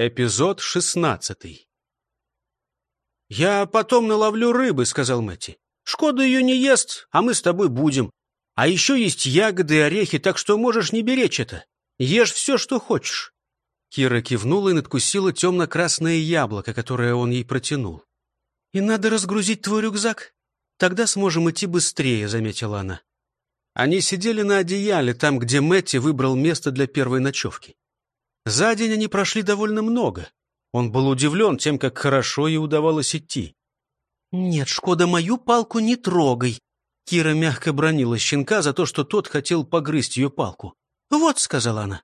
Эпизод шестнадцатый. «Я потом наловлю рыбы», — сказал Мэтти. «Шкода ее не ест, а мы с тобой будем. А еще есть ягоды и орехи, так что можешь не беречь это. Ешь все, что хочешь». Кира кивнула и надкусила темно-красное яблоко, которое он ей протянул. «И надо разгрузить твой рюкзак. Тогда сможем идти быстрее», — заметила она. Они сидели на одеяле, там, где Мэтти выбрал место для первой ночевки. За день они прошли довольно много. Он был удивлен тем, как хорошо ей удавалось идти. «Нет, Шкода, мою палку не трогай!» Кира мягко бронила щенка за то, что тот хотел погрызть ее палку. «Вот», — сказала она.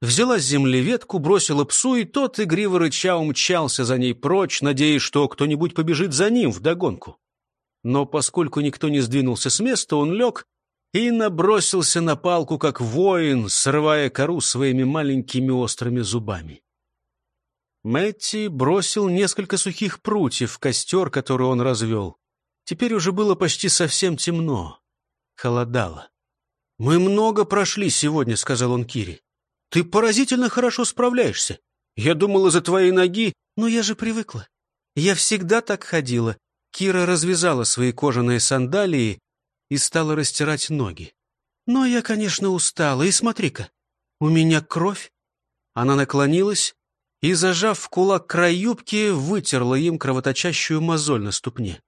Взяла с земли ветку, бросила псу, и тот, игриво рыча, умчался за ней прочь, надеясь, что кто-нибудь побежит за ним вдогонку. Но поскольку никто не сдвинулся с места, он лег и набросился на палку, как воин, срывая кору своими маленькими острыми зубами. Мэтти бросил несколько сухих прутьев в костер, который он развел. Теперь уже было почти совсем темно. Холодало. «Мы много прошли сегодня», — сказал он Кире. «Ты поразительно хорошо справляешься. Я думала, за твоей ноги...» «Но я же привыкла. Я всегда так ходила». Кира развязала свои кожаные сандалии и стала растирать ноги. «Но я, конечно, устала, и смотри-ка, у меня кровь». Она наклонилась и, зажав в кулак край юбки, вытерла им кровоточащую мозоль на ступне.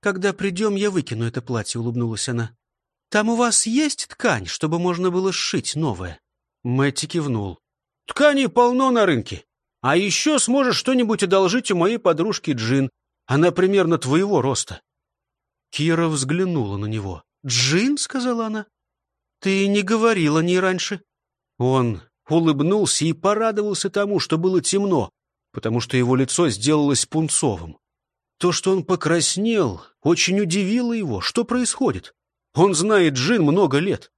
«Когда придем, я выкину это платье», — улыбнулась она. «Там у вас есть ткань, чтобы можно было сшить новое?» Мэтти кивнул. «Ткани полно на рынке. А еще сможешь что-нибудь одолжить у моей подружки Джин. Она примерно твоего роста. Кира взглянула на него. «Джин?» — сказала она. «Ты не говорила ни раньше». Он улыбнулся и порадовался тому, что было темно, потому что его лицо сделалось пунцовым. То, что он покраснел, очень удивило его. Что происходит? Он знает Джин много лет.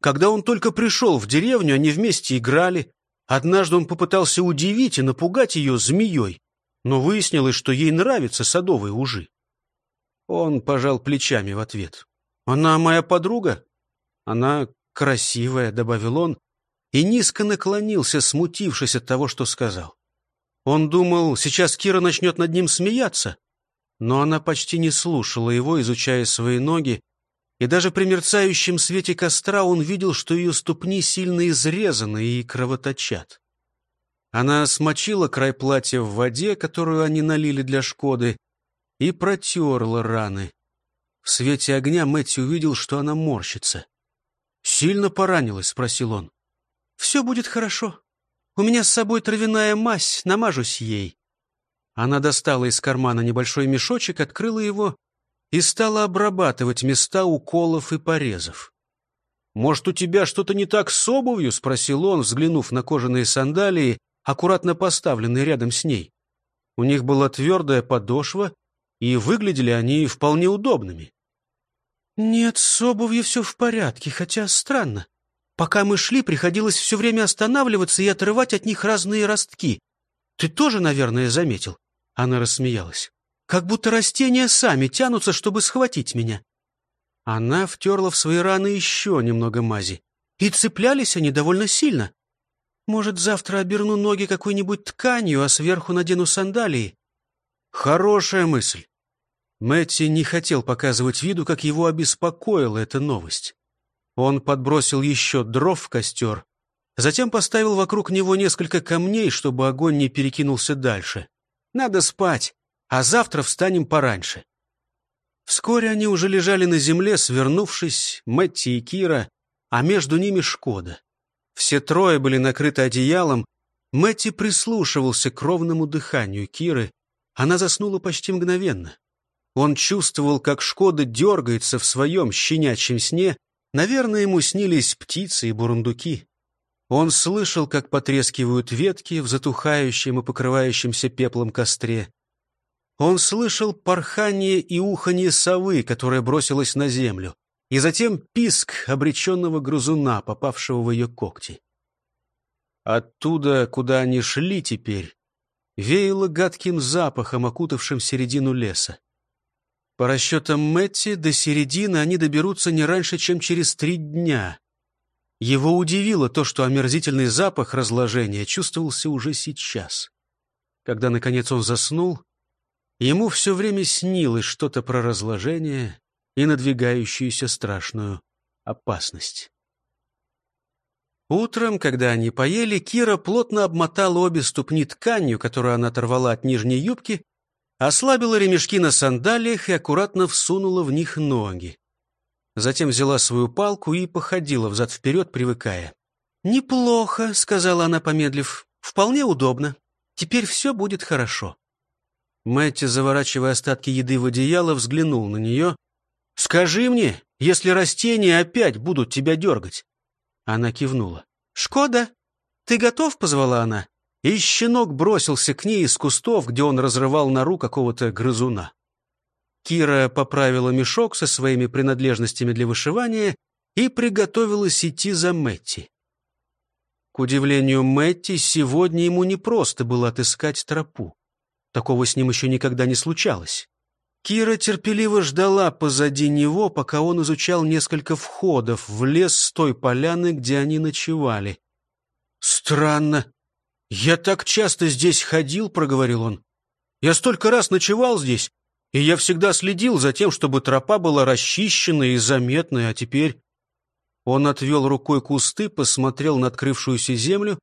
Когда он только пришел в деревню, они вместе играли. Однажды он попытался удивить и напугать ее змеей, но выяснилось, что ей нравятся садовые ужи. Он пожал плечами в ответ. «Она моя подруга?» «Она красивая», — добавил он, и низко наклонился, смутившись от того, что сказал. Он думал, сейчас Кира начнет над ним смеяться, но она почти не слушала его, изучая свои ноги, и даже при мерцающем свете костра он видел, что ее ступни сильно изрезаны и кровоточат. Она смочила край платья в воде, которую они налили для Шкоды, и протерла раны. В свете огня Мэтти увидел, что она морщится. «Сильно поранилась?» — спросил он. «Все будет хорошо. У меня с собой травяная мазь, намажусь ей». Она достала из кармана небольшой мешочек, открыла его и стала обрабатывать места уколов и порезов. «Может, у тебя что-то не так с обувью?» — спросил он, взглянув на кожаные сандалии, аккуратно поставленные рядом с ней. У них была твердая подошва, и выглядели они вполне удобными. «Нет, с обувью все в порядке, хотя странно. Пока мы шли, приходилось все время останавливаться и отрывать от них разные ростки. Ты тоже, наверное, заметил?» Она рассмеялась. «Как будто растения сами тянутся, чтобы схватить меня». Она втерла в свои раны еще немного мази. И цеплялись они довольно сильно. Может, завтра оберну ноги какой-нибудь тканью, а сверху надену сандалии? Хорошая мысль. Мэтти не хотел показывать виду, как его обеспокоила эта новость. Он подбросил еще дров в костер, затем поставил вокруг него несколько камней, чтобы огонь не перекинулся дальше. Надо спать, а завтра встанем пораньше. Вскоре они уже лежали на земле, свернувшись, Мэтти и Кира, а между ними Шкода. Все трое были накрыты одеялом. Мэтти прислушивался к ровному дыханию Киры, она заснула почти мгновенно. Он чувствовал, как Шкода дергается в своем щенячьем сне. Наверное, ему снились птицы и бурундуки. Он слышал, как потрескивают ветки в затухающем и покрывающемся пеплом костре. Он слышал порхание и уханье совы, которая бросилась на землю, и затем писк обреченного грызуна, попавшего в ее когти. Оттуда, куда они шли теперь, веяло гадким запахом, окутавшим середину леса. По расчетам Мэтти, до середины они доберутся не раньше, чем через три дня. Его удивило то, что омерзительный запах разложения чувствовался уже сейчас. Когда, наконец, он заснул, ему все время снилось что-то про разложение и надвигающуюся страшную опасность. Утром, когда они поели, Кира плотно обмотала обе ступни тканью, которую она оторвала от нижней юбки, ослабила ремешки на сандалиях и аккуратно всунула в них ноги. Затем взяла свою палку и походила взад-вперед, привыкая. «Неплохо», — сказала она, помедлив. «Вполне удобно. Теперь все будет хорошо». Мэтти, заворачивая остатки еды в одеяло, взглянул на нее. «Скажи мне, если растения опять будут тебя дергать?» Она кивнула. «Шкода, ты готов?» — позвала она. И щенок бросился к ней из кустов, где он разрывал нору какого-то грызуна. Кира поправила мешок со своими принадлежностями для вышивания и приготовилась идти за Мэтти. К удивлению Мэтти, сегодня ему не просто было отыскать тропу. Такого с ним еще никогда не случалось. Кира терпеливо ждала позади него, пока он изучал несколько входов в лес с той поляны, где они ночевали. «Странно. Я так часто здесь ходил», — проговорил он. «Я столько раз ночевал здесь, и я всегда следил за тем, чтобы тропа была расчищенной и заметной, а теперь...» Он отвел рукой кусты, посмотрел на открывшуюся землю,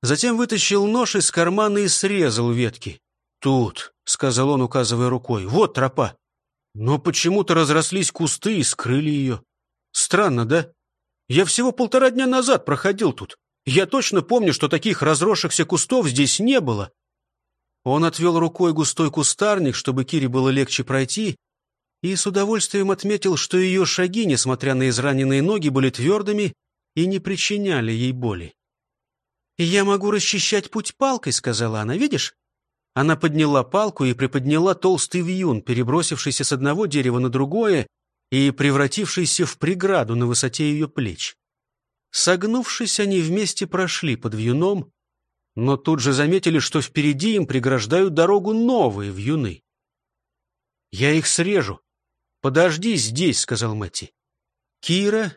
затем вытащил нож из кармана и срезал ветки. «Тут», — сказал он, указывая рукой, — «вот тропа». Но почему-то разрослись кусты и скрыли ее. Странно, да? Я всего полтора дня назад проходил тут. Я точно помню, что таких разросшихся кустов здесь не было. Он отвел рукой густой кустарник, чтобы Кире было легче пройти, и с удовольствием отметил, что ее шаги, несмотря на израненные ноги, были твердыми и не причиняли ей боли. «Я могу расчищать путь палкой», — сказала она, — «видишь?» Она подняла палку и приподняла толстый вьюн, перебросившийся с одного дерева на другое и превратившийся в преграду на высоте ее плеч. Согнувшись, они вместе прошли под вьюном, но тут же заметили, что впереди им преграждают дорогу новые вьюны. «Я их срежу. Подожди здесь», — сказал Мэтти. Кира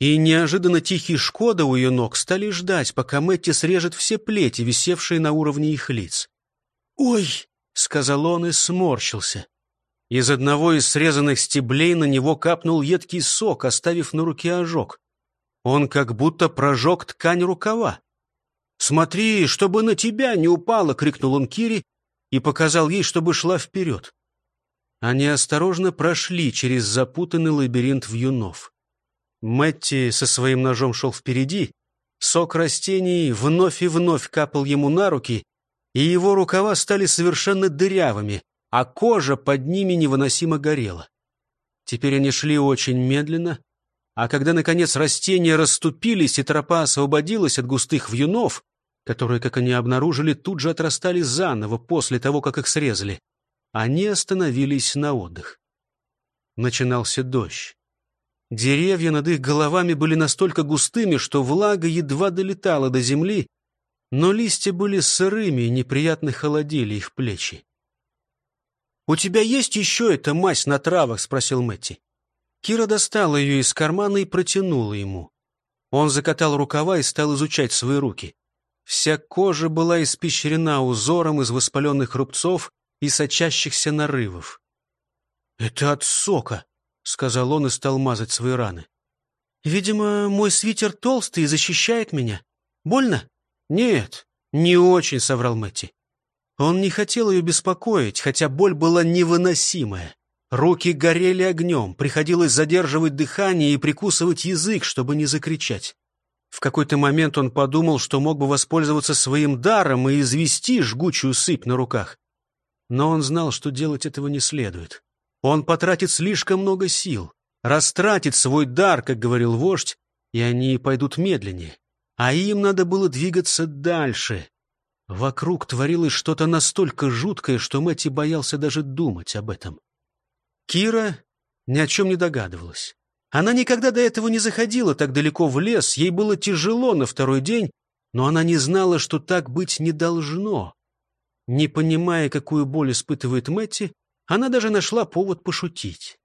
и неожиданно тихий Шкода у ее ног стали ждать, пока Мэтти срежет все плети, висевшие на уровне их лиц. «Ой!» — сказал он и сморщился. Из одного из срезанных стеблей на него капнул едкий сок, оставив на руке ожог. Он как будто прожег ткань рукава. «Смотри, чтобы на тебя не упало!» — крикнул он Кире и показал ей, чтобы шла вперед. Они осторожно прошли через запутанный лабиринт вьюнов. Мэтти со своим ножом шел впереди, сок растений вновь и вновь капал ему на руки, и его рукава стали совершенно дырявыми, а кожа под ними невыносимо горела. Теперь они шли очень медленно, а когда, наконец, растения расступились и тропа освободилась от густых вьюнов, которые, как они обнаружили, тут же отрастали заново после того, как их срезали, они остановились на отдых. Начинался дождь. Деревья над их головами были настолько густыми, что влага едва долетала до земли, но листья были сырыми и неприятно холодили их плечи. «У тебя есть еще эта мазь на травах?» — спросил Мэтти. Кира достала ее из кармана и протянула ему. Он закатал рукава и стал изучать свои руки. Вся кожа была испещрена узором из воспаленных рубцов и сочащихся нарывов. «Это от сока», — сказал он и стал мазать свои раны. «Видимо, мой свитер толстый и защищает меня. Больно?» «Нет, не очень», — соврал Мэтти. Он не хотел ее беспокоить, хотя боль была невыносимая. Руки горели огнем, приходилось задерживать дыхание и прикусывать язык, чтобы не закричать. В какой-то момент он подумал, что мог бы воспользоваться своим даром и извести жгучую сыпь на руках. Но он знал, что делать этого не следует. Он потратит слишком много сил, растратит свой дар, как говорил вождь, и они пойдут медленнее а им надо было двигаться дальше. Вокруг творилось что-то настолько жуткое, что Мэтти боялся даже думать об этом. Кира ни о чем не догадывалась. Она никогда до этого не заходила так далеко в лес, ей было тяжело на второй день, но она не знала, что так быть не должно. Не понимая, какую боль испытывает Мэтти, она даже нашла повод пошутить.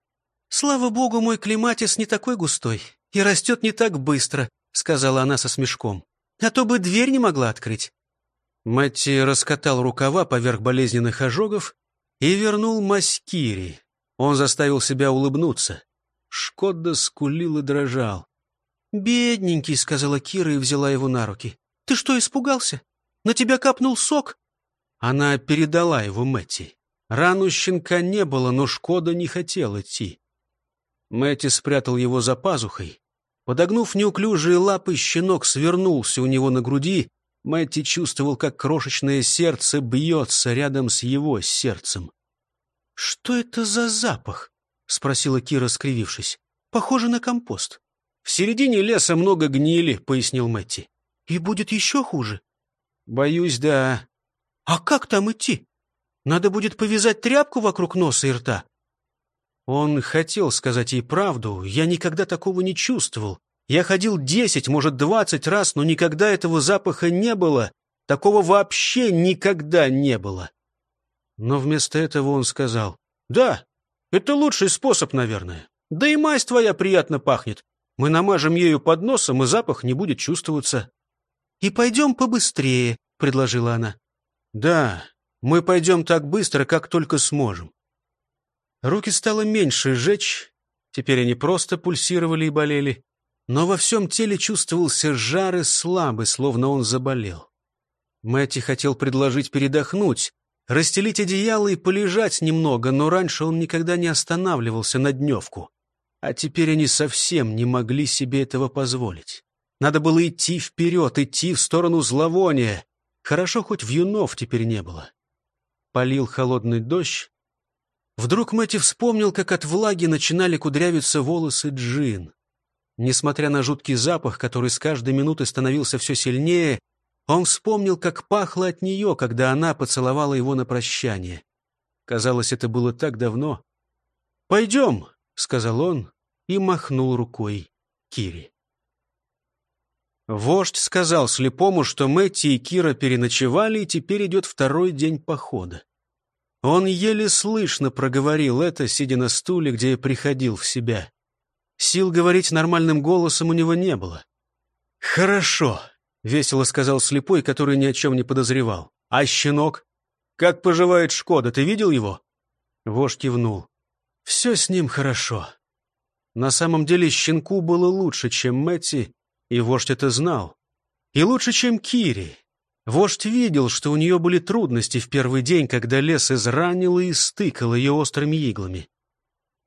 «Слава богу, мой клематис не такой густой и растет не так быстро», — сказала она со смешком. «А то бы дверь не могла открыть». Мэтти раскатал рукава поверх болезненных ожогов и вернул Маскири. Он заставил себя улыбнуться. Шкода скулил и дрожал. «Бедненький», — сказала Кира и взяла его на руки. «Ты что, испугался? На тебя капнул сок?» Она передала его Мэтти. Рану щенка не было, но Шкода не хотел идти. Мэтти спрятал его за пазухой. Подогнув неуклюжие лапы, щенок свернулся у него на груди. Мэтти чувствовал, как крошечное сердце бьется рядом с его сердцем. «Что это за запах?» — спросила Кира, скривившись. «Похоже на компост». «В середине леса много гнили», — пояснил Мэтти. «И будет еще хуже?» «Боюсь, да». «А как там идти? Надо будет повязать тряпку вокруг носа и рта?» Он хотел сказать ей правду. Я никогда такого не чувствовал. Я ходил десять, может, двадцать раз, но никогда этого запаха не было. Такого вообще никогда не было. Но вместо этого он сказал, «Да, это лучший способ, наверное. Да и мазь твоя приятно пахнет. Мы намажем ею под носом, и запах не будет чувствоваться». «И пойдем побыстрее», — предложила она. «Да, мы пойдем так быстро, как только сможем. Руки стало меньше жечь, теперь они просто пульсировали и болели, но во всем теле чувствовался жар и слабый, словно он заболел. Мэтти хотел предложить передохнуть, расстелить одеяло и полежать немного, но раньше он никогда не останавливался на дневку. А теперь они совсем не могли себе этого позволить. Надо было идти вперед, идти в сторону зловония. Хорошо, хоть вьюнов теперь не было. Полил холодный дождь, Вдруг Мэтти вспомнил, как от влаги начинали кудрявиться волосы Джин. Несмотря на жуткий запах, который с каждой минутой становился все сильнее, он вспомнил, как пахло от нее, когда она поцеловала его на прощание. Казалось, это было так давно. «Пойдем», — сказал он и махнул рукой Кире. Вождь сказал слепому, что Мэтти и Кира переночевали, и теперь идет второй день похода. Он еле слышно проговорил это, сидя на стуле, где приходил в себя. Сил говорить нормальным голосом у него не было. «Хорошо», — весело сказал слепой, который ни о чем не подозревал. «А щенок? Как поживает Шкода? Ты видел его?» Вождь кивнул. «Все с ним хорошо». На самом деле щенку было лучше, чем Мэтти, и вождь это знал. И лучше, чем Кири, Вождь видел, что у нее были трудности в первый день, когда лес изранил и стыкал ее острыми иглами.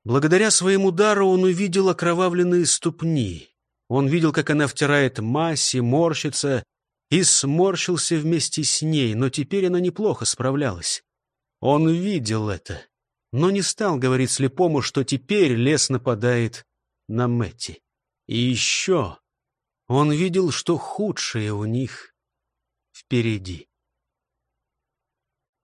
Благодаря своему дару он увидел окровавленные ступни. Он видел, как она втирает и морщится, и сморщился вместе с ней, но теперь она неплохо справлялась. Он видел это, но не стал говорить слепому, что теперь лес нападает на Мэтти. И еще он видел, что худшее у них впереди.